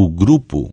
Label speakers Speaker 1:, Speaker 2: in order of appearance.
Speaker 1: o grupo.